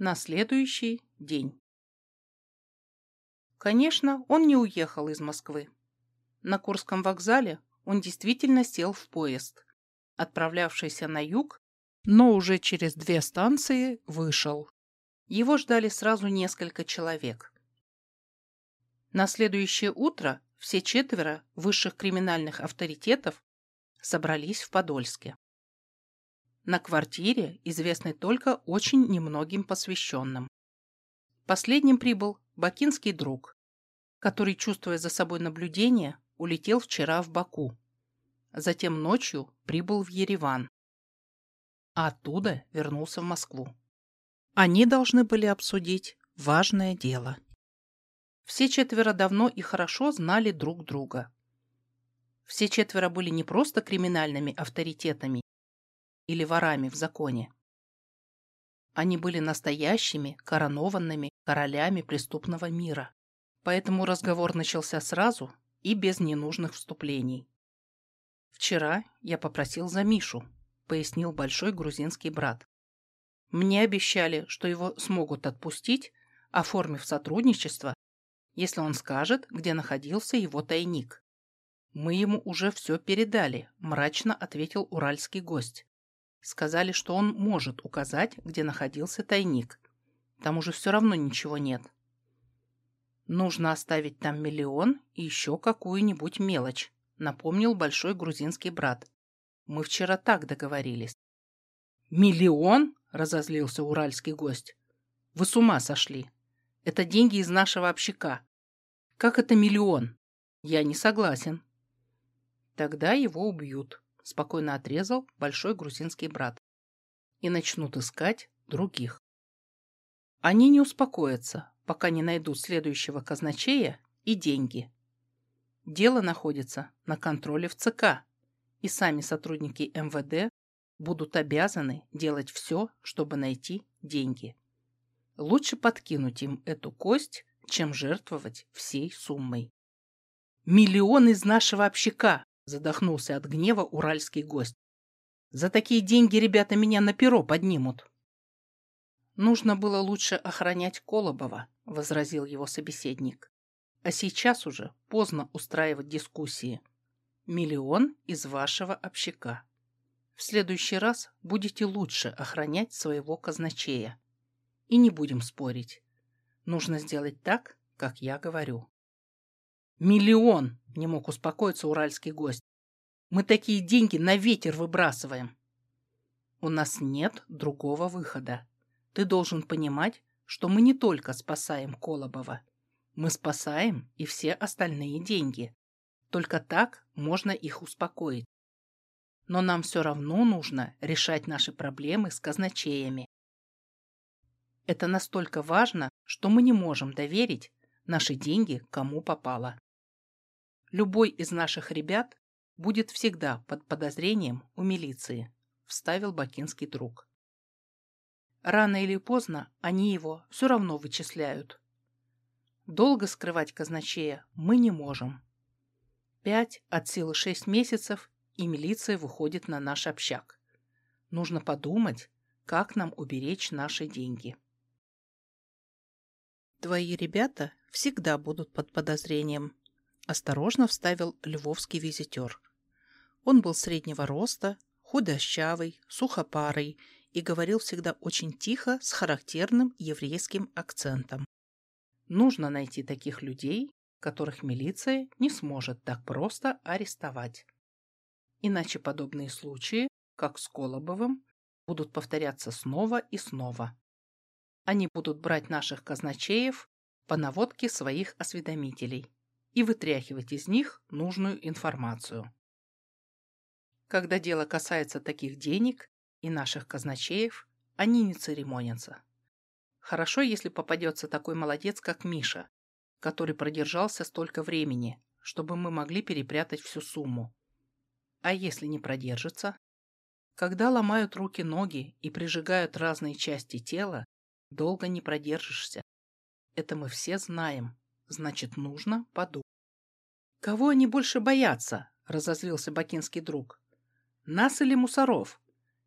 На следующий день. Конечно, он не уехал из Москвы. На Курском вокзале он действительно сел в поезд, отправлявшийся на юг, но уже через две станции вышел. Его ждали сразу несколько человек. На следующее утро все четверо высших криминальных авторитетов собрались в Подольске. На квартире, известной только очень немногим посвященным. Последним прибыл бакинский друг, который, чувствуя за собой наблюдение, улетел вчера в Баку. Затем ночью прибыл в Ереван. А оттуда вернулся в Москву. Они должны были обсудить важное дело. Все четверо давно и хорошо знали друг друга. Все четверо были не просто криминальными авторитетами или ворами в законе. Они были настоящими, коронованными королями преступного мира. Поэтому разговор начался сразу и без ненужных вступлений. «Вчера я попросил за Мишу», — пояснил большой грузинский брат. «Мне обещали, что его смогут отпустить, оформив сотрудничество, если он скажет, где находился его тайник». «Мы ему уже все передали», — мрачно ответил уральский гость. Сказали, что он может указать, где находился тайник. Там уже все равно ничего нет. Нужно оставить там миллион и еще какую-нибудь мелочь, напомнил большой грузинский брат. Мы вчера так договорились. Миллион? Разозлился уральский гость. Вы с ума сошли. Это деньги из нашего общака. Как это миллион? Я не согласен. Тогда его убьют, спокойно отрезал большой грузинский брат. И начнут искать других. Они не успокоятся, пока не найдут следующего казначея и деньги. Дело находится на контроле в ЦК, и сами сотрудники МВД будут обязаны делать все, чтобы найти деньги. Лучше подкинуть им эту кость, чем жертвовать всей суммой. «Миллион из нашего общака!» Задохнулся от гнева уральский гость. За такие деньги ребята меня на перо поднимут. Нужно было лучше охранять Колобова, возразил его собеседник. А сейчас уже поздно устраивать дискуссии. Миллион из вашего общака. В следующий раз будете лучше охранять своего казначея. И не будем спорить. Нужно сделать так, как я говорю. «Миллион!» — не мог успокоиться уральский гость. «Мы такие деньги на ветер выбрасываем!» «У нас нет другого выхода. Ты должен понимать, что мы не только спасаем Колобова. Мы спасаем и все остальные деньги. Только так можно их успокоить. Но нам все равно нужно решать наши проблемы с казначеями. Это настолько важно, что мы не можем доверить наши деньги кому попало. Любой из наших ребят будет всегда под подозрением у милиции, вставил бакинский друг. Рано или поздно они его все равно вычисляют. Долго скрывать казначея мы не можем. Пять от силы шесть месяцев, и милиция выходит на наш общак. Нужно подумать, как нам уберечь наши деньги. Твои ребята всегда будут под подозрением, Осторожно вставил львовский визитер. Он был среднего роста, худощавый, сухопарый и говорил всегда очень тихо, с характерным еврейским акцентом. Нужно найти таких людей, которых милиция не сможет так просто арестовать. Иначе подобные случаи, как с Колобовым, будут повторяться снова и снова. Они будут брать наших казначеев по наводке своих осведомителей и вытряхивать из них нужную информацию. Когда дело касается таких денег и наших казначеев, они не церемонятся. Хорошо, если попадется такой молодец, как Миша, который продержался столько времени, чтобы мы могли перепрятать всю сумму. А если не продержится? Когда ломают руки-ноги и прижигают разные части тела, долго не продержишься. Это мы все знаем, значит, нужно подумать. «Кого они больше боятся?» — разозлился бакинский друг. «Нас или мусоров?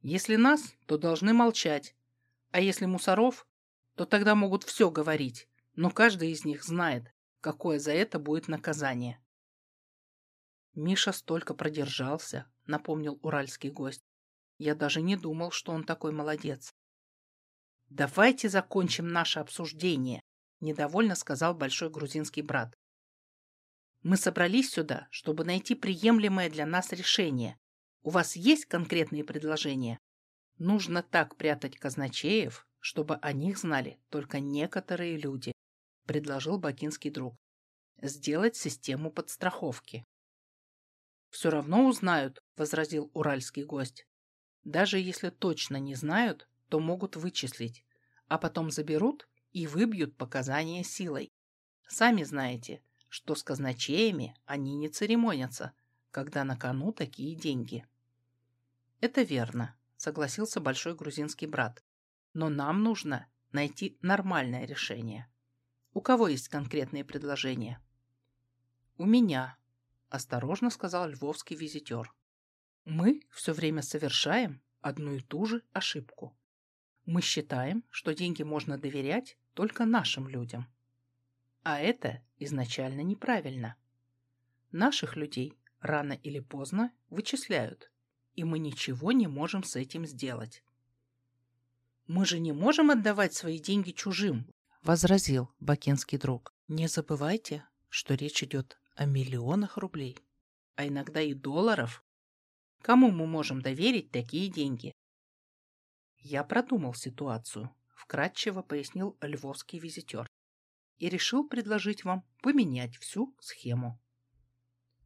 Если нас, то должны молчать. А если мусоров, то тогда могут все говорить, но каждый из них знает, какое за это будет наказание. Миша столько продержался, напомнил уральский гость. Я даже не думал, что он такой молодец. Давайте закончим наше обсуждение, недовольно сказал большой грузинский брат. Мы собрались сюда, чтобы найти приемлемое для нас решение. У вас есть конкретные предложения? Нужно так прятать казначеев, чтобы о них знали только некоторые люди, предложил бакинский друг. Сделать систему подстраховки. Все равно узнают, возразил уральский гость. Даже если точно не знают, то могут вычислить, а потом заберут и выбьют показания силой. Сами знаете, что с казначеями они не церемонятся, когда на кону такие деньги. Это верно, согласился большой грузинский брат. Но нам нужно найти нормальное решение. У кого есть конкретные предложения? У меня, осторожно сказал львовский визитер. Мы все время совершаем одну и ту же ошибку. Мы считаем, что деньги можно доверять только нашим людям. А это изначально неправильно. Наших людей рано или поздно вычисляют, и мы ничего не можем с этим сделать. «Мы же не можем отдавать свои деньги чужим», — возразил бакинский друг. «Не забывайте, что речь идет о миллионах рублей, а иногда и долларов. Кому мы можем доверить такие деньги?» «Я продумал ситуацию», — вкратчиво пояснил львовский визитер, «и решил предложить вам поменять всю схему».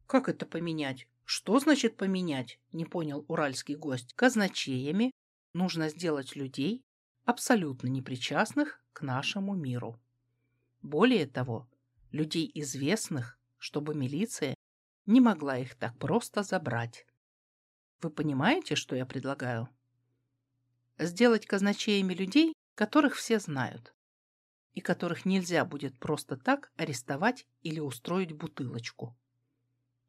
«Как это поменять? Что значит поменять?» — не понял уральский гость. «Казначеями нужно сделать людей, абсолютно непричастных к нашему миру. Более того, людей известных, чтобы милиция не могла их так просто забрать. Вы понимаете, что я предлагаю? Сделать казначеями людей, которых все знают, и которых нельзя будет просто так арестовать или устроить бутылочку.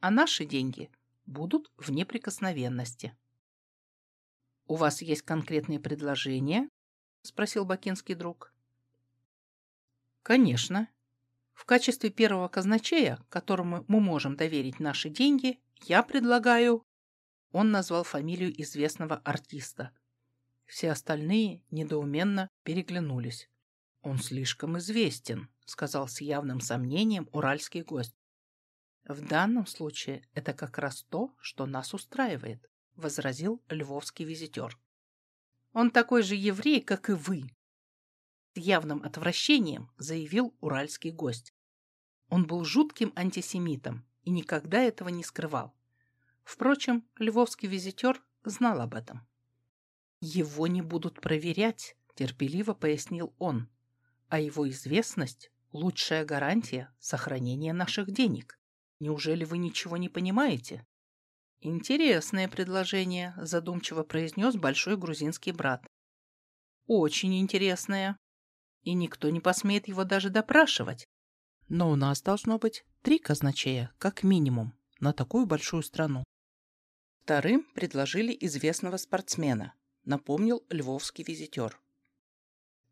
А наши деньги будут в неприкосновенности. У вас есть конкретные предложения? — спросил бакинский друг. «Конечно. В качестве первого казначея, которому мы можем доверить наши деньги, я предлагаю...» Он назвал фамилию известного артиста. Все остальные недоуменно переглянулись. «Он слишком известен», — сказал с явным сомнением уральский гость. «В данном случае это как раз то, что нас устраивает», — возразил львовский визитер. Он такой же еврей, как и вы. С явным отвращением заявил уральский гость. Он был жутким антисемитом и никогда этого не скрывал. Впрочем, львовский визитер знал об этом. «Его не будут проверять», — терпеливо пояснил он. «А его известность — лучшая гарантия сохранения наших денег. Неужели вы ничего не понимаете?» «Интересное предложение», — задумчиво произнес большой грузинский брат. «Очень интересное. И никто не посмеет его даже допрашивать. Но у нас должно быть три казначея, как минимум, на такую большую страну». Вторым предложили известного спортсмена, напомнил львовский визитер.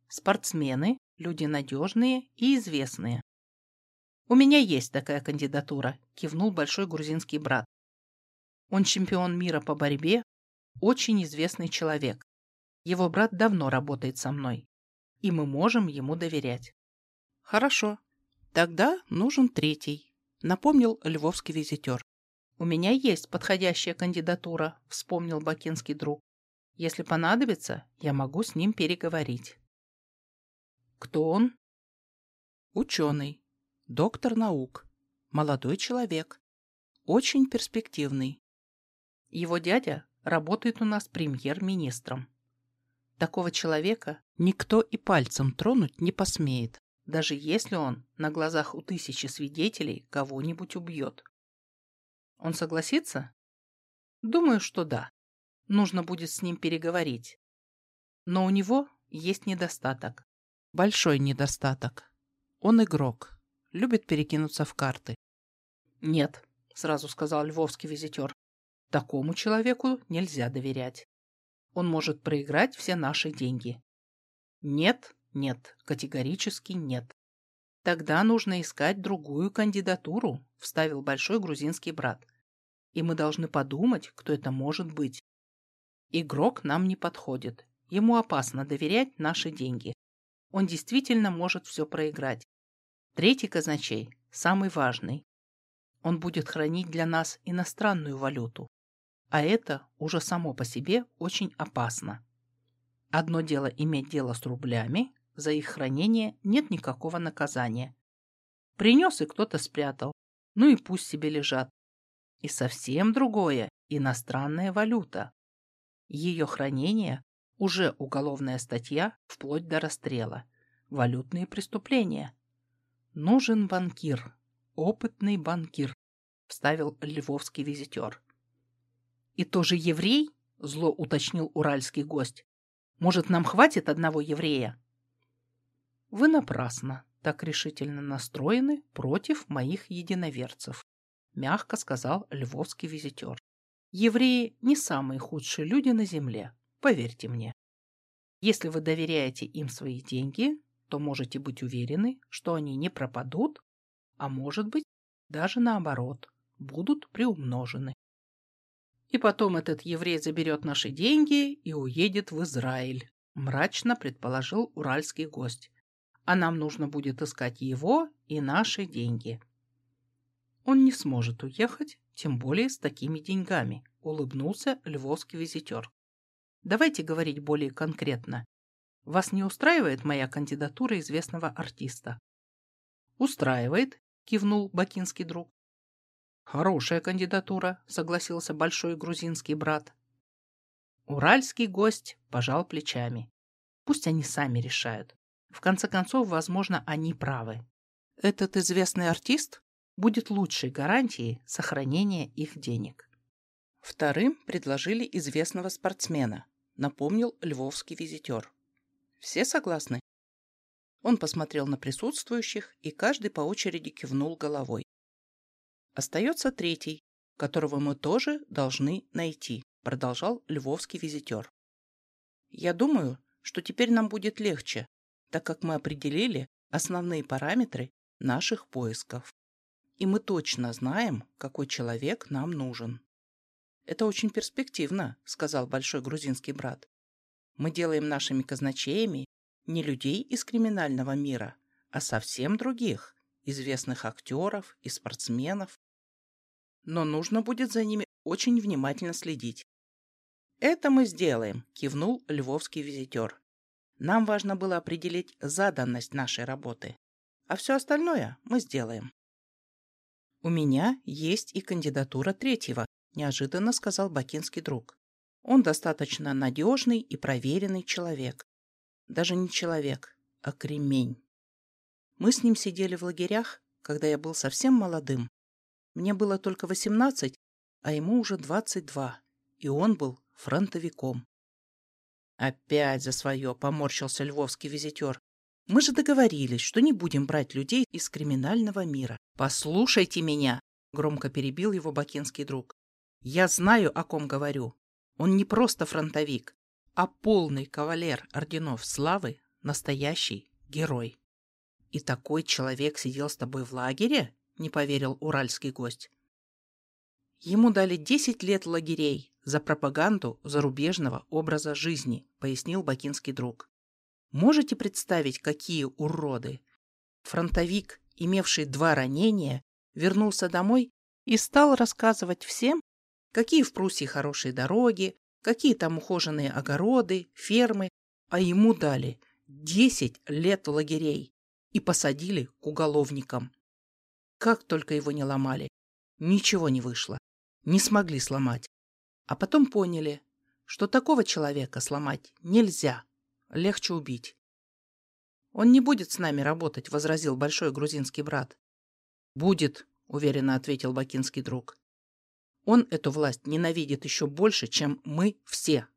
Спортсмены – люди надежные и известные. «У меня есть такая кандидатура», – кивнул большой грузинский брат. Он чемпион мира по борьбе, очень известный человек. Его брат давно работает со мной, и мы можем ему доверять. Хорошо, тогда нужен третий, напомнил львовский визитер. У меня есть подходящая кандидатура, вспомнил бакинский друг. Если понадобится, я могу с ним переговорить. Кто он? Ученый, доктор наук, молодой человек, очень перспективный. Его дядя работает у нас премьер-министром. Такого человека никто и пальцем тронуть не посмеет, даже если он на глазах у тысячи свидетелей кого-нибудь убьет. Он согласится? Думаю, что да. Нужно будет с ним переговорить. Но у него есть недостаток. Большой недостаток. Он игрок. Любит перекинуться в карты. Нет, сразу сказал львовский визитер. Такому человеку нельзя доверять. Он может проиграть все наши деньги. Нет, Нет, категорически нет. Тогда нужно искать другую кандидатуру, вставил большой грузинский брат. И мы должны подумать, кто это может быть. Игрок нам не подходит. Ему опасно доверять наши деньги. Он действительно может все проиграть. Третий казначей, самый важный. Он будет хранить для нас иностранную валюту. А это уже само по себе очень опасно. Одно дело иметь дело с рублями, за их хранение нет никакого наказания. Принес и кто-то спрятал, ну и пусть себе лежат. И совсем другое – иностранная валюта. Ее хранение – уже уголовная статья вплоть до расстрела. Валютные преступления. Нужен банкир, опытный банкир, вставил львовский визитер. И тоже еврей? Зло уточнил уральский гость. Может, нам хватит одного еврея? Вы напрасно так решительно настроены против моих единоверцев, мягко сказал львовский визитер. Евреи не самые худшие люди на земле, поверьте мне. Если вы доверяете им свои деньги, то можете быть уверены, что они не пропадут, а может быть, даже наоборот, будут приумножены. И потом этот еврей заберет наши деньги и уедет в Израиль, мрачно предположил уральский гость. А нам нужно будет искать его и наши деньги. Он не сможет уехать, тем более с такими деньгами, улыбнулся львовский визитер. Давайте говорить более конкретно. Вас не устраивает моя кандидатура известного артиста? Устраивает, кивнул бакинский друг. Хорошая кандидатура, согласился большой грузинский брат. Уральский гость пожал плечами. Пусть они сами решают. В конце концов, возможно, они правы. Этот известный артист будет лучшей гарантией сохранения их денег. Вторым предложили известного спортсмена, напомнил львовский визитер. Все согласны? Он посмотрел на присутствующих, и каждый по очереди кивнул головой. Остается третий, которого мы тоже должны найти, продолжал львовский визитер. Я думаю, что теперь нам будет легче, так как мы определили основные параметры наших поисков. И мы точно знаем, какой человек нам нужен. «Это очень перспективно», — сказал большой грузинский брат. «Мы делаем нашими казначеями не людей из криминального мира, а совсем других, известных актеров и спортсменов. Но нужно будет за ними очень внимательно следить. «Это мы сделаем», — кивнул львовский визитер. Нам важно было определить заданность нашей работы, а все остальное мы сделаем. «У меня есть и кандидатура третьего», – неожиданно сказал бакинский друг. «Он достаточно надежный и проверенный человек. Даже не человек, а кремень. Мы с ним сидели в лагерях, когда я был совсем молодым. Мне было только восемнадцать, а ему уже двадцать два, и он был фронтовиком. Опять за свое поморщился львовский визитер. Мы же договорились, что не будем брать людей из криминального мира. Послушайте меня, громко перебил его бакинский друг. Я знаю, о ком говорю. Он не просто фронтовик, а полный кавалер орденов славы, настоящий герой. И такой человек сидел с тобой в лагере? Не поверил уральский гость. Ему дали десять лет лагерей, за пропаганду зарубежного образа жизни, пояснил бакинский друг. Можете представить, какие уроды? Фронтовик, имевший два ранения, вернулся домой и стал рассказывать всем, какие в Пруссии хорошие дороги, какие там ухоженные огороды, фермы, а ему дали десять лет лагерей и посадили к уголовникам. Как только его не ломали, ничего не вышло, не смогли сломать. А потом поняли, что такого человека сломать нельзя, легче убить. «Он не будет с нами работать», — возразил большой грузинский брат. «Будет», — уверенно ответил бакинский друг. «Он эту власть ненавидит еще больше, чем мы все.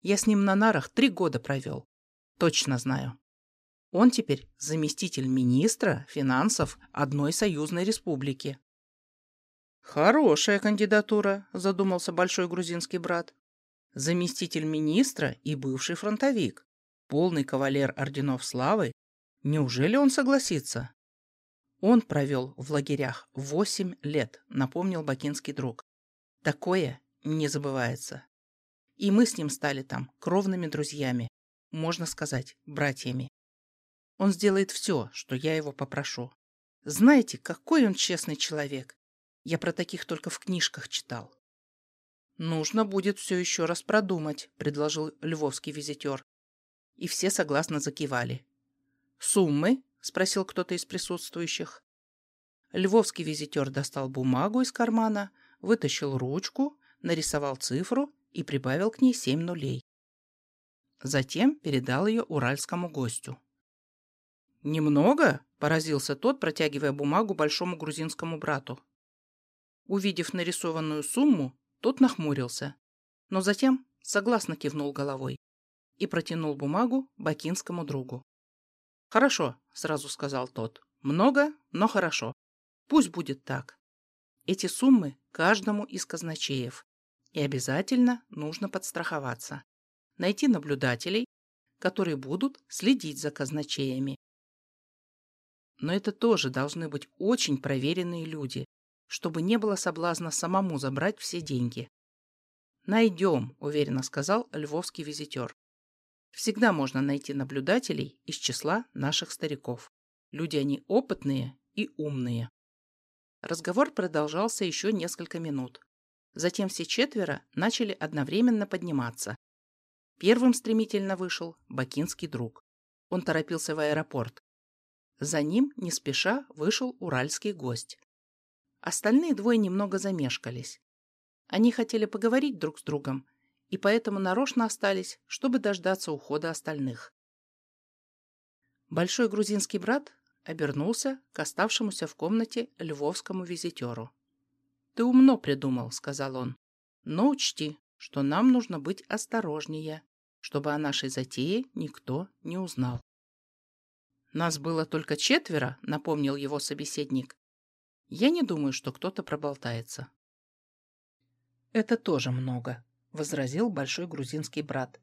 Я с ним на нарах три года провел. Точно знаю. Он теперь заместитель министра финансов одной союзной республики. «Хорошая кандидатура», – задумался большой грузинский брат. «Заместитель министра и бывший фронтовик. полный кавалер орденов славы, неужели он согласится? Он провел в лагерях восемь лет, напомнил бакинский друг. Такое не забывается. И мы с ним стали там кровными друзьями, можно сказать, братьями. Он сделает все, что я его попрошу. Знаете, какой он честный человек. Я про таких только в книжках читал. «Нужно будет все еще раз продумать», — предложил львовский визитер. И все согласно закивали. «Суммы?» — спросил кто-то из присутствующих. Львовский визитер достал бумагу из кармана, вытащил ручку, нарисовал цифру и прибавил к ней семь нулей. Затем передал ее уральскому гостю. «Немного?» — поразился тот, протягивая бумагу большому грузинскому брату. Увидев нарисованную сумму, тот нахмурился, но затем согласно кивнул головой и протянул бумагу бакинскому другу. «Хорошо», — сразу сказал тот. «Много, но хорошо. Пусть будет так. Эти суммы каждому из казначеев. И обязательно нужно подстраховаться. Найти наблюдателей, которые будут следить за казначеями. Но это тоже должны быть очень проверенные люди, чтобы не было соблазна самому забрать все деньги. «Найдем», — уверенно сказал львовский визитер. «Всегда можно найти наблюдателей из числа наших стариков. Люди они опытные и умные». Разговор продолжался еще несколько минут. Затем все четверо начали одновременно подниматься. Первым стремительно вышел бакинский друг. Он торопился в аэропорт. За ним, не спеша, вышел уральский гость. Остальные двое немного замешкались. Они хотели поговорить друг с другом, и поэтому нарочно остались, чтобы дождаться ухода остальных. Большой грузинский брат обернулся к оставшемуся в комнате львовскому визитеру. «Ты умно придумал», — сказал он. «Но учти, что нам нужно быть осторожнее, чтобы о нашей затее никто не узнал». «Нас было только четверо», — напомнил его собеседник. «Я не думаю, что кто-то проболтается». «Это тоже много», — возразил большой грузинский брат.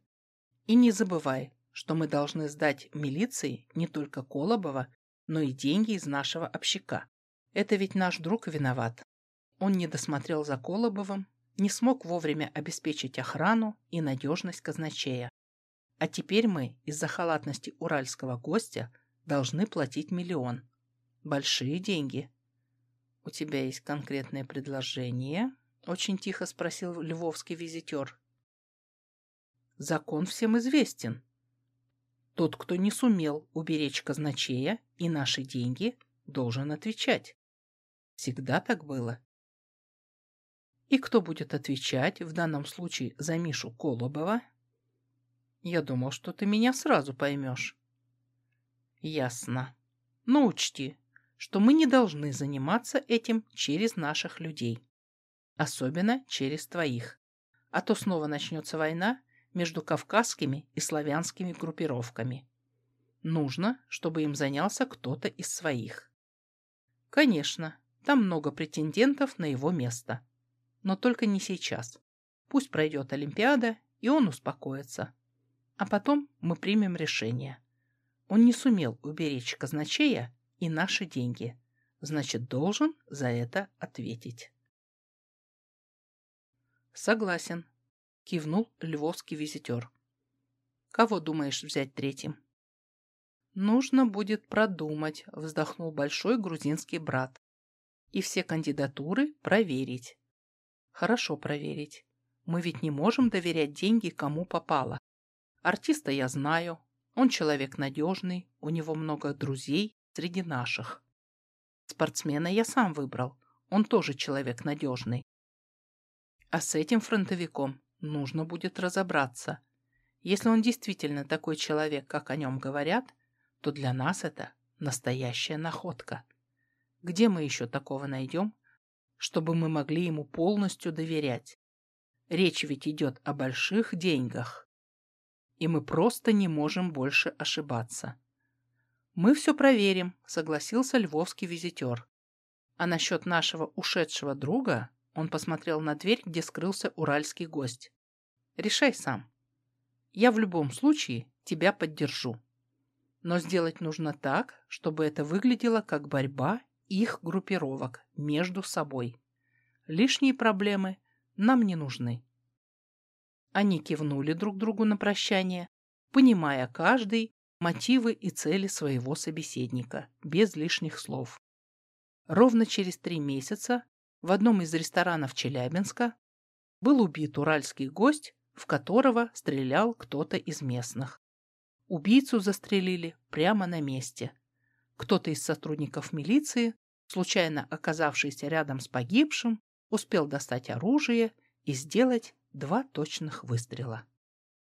«И не забывай, что мы должны сдать милиции не только Колобова, но и деньги из нашего общака. Это ведь наш друг виноват. Он не досмотрел за Колобовым, не смог вовремя обеспечить охрану и надежность казначея. А теперь мы из-за халатности уральского гостя должны платить миллион. Большие деньги. «У тебя есть конкретное предложение?» — очень тихо спросил львовский визитер. «Закон всем известен. Тот, кто не сумел уберечь казначея и наши деньги, должен отвечать. Всегда так было. И кто будет отвечать в данном случае за Мишу Колобова? Я думал, что ты меня сразу поймешь. Ясно. Но учти, что мы не должны заниматься этим через наших людей. Особенно через твоих. А то снова начнется война, между кавказскими и славянскими группировками. Нужно, чтобы им занялся кто-то из своих. Конечно, там много претендентов на его место. Но только не сейчас. Пусть пройдет Олимпиада, и он успокоится. А потом мы примем решение. Он не сумел уберечь казначея и наши деньги. Значит, должен за это ответить. Согласен, кивнул львовский визитер. Кого думаешь взять третьим? Нужно будет продумать, вздохнул большой грузинский брат. И все кандидатуры проверить. Хорошо проверить. Мы ведь не можем доверять деньги кому попало. Артиста я знаю, он человек надежный, у него много друзей среди наших. Спортсмена я сам выбрал, он тоже человек надежный. А с этим фронтовиком Нужно будет разобраться. Если он действительно такой человек, как о нем говорят, то для нас это настоящая находка. Где мы еще такого найдем, чтобы мы могли ему полностью доверять? Речь ведь идет о больших деньгах. И мы просто не можем больше ошибаться. «Мы все проверим», — согласился львовский визитер. А насчет нашего ушедшего друга он посмотрел на дверь, где скрылся уральский гость. «Решай сам. Я в любом случае тебя поддержу. Но сделать нужно так, чтобы это выглядело как борьба их группировок между собой. Лишние проблемы нам не нужны. Они кивнули друг другу на прощание, понимая каждый мотивы и цели своего собеседника, без лишних слов. Ровно через три месяца в одном из ресторанов Челябинска был убит уральский гость, в которого стрелял кто-то из местных. Убийцу застрелили прямо на месте. Кто-то из сотрудников милиции, случайно оказавшийся рядом с погибшим, успел достать оружие и сделать два точных выстрела.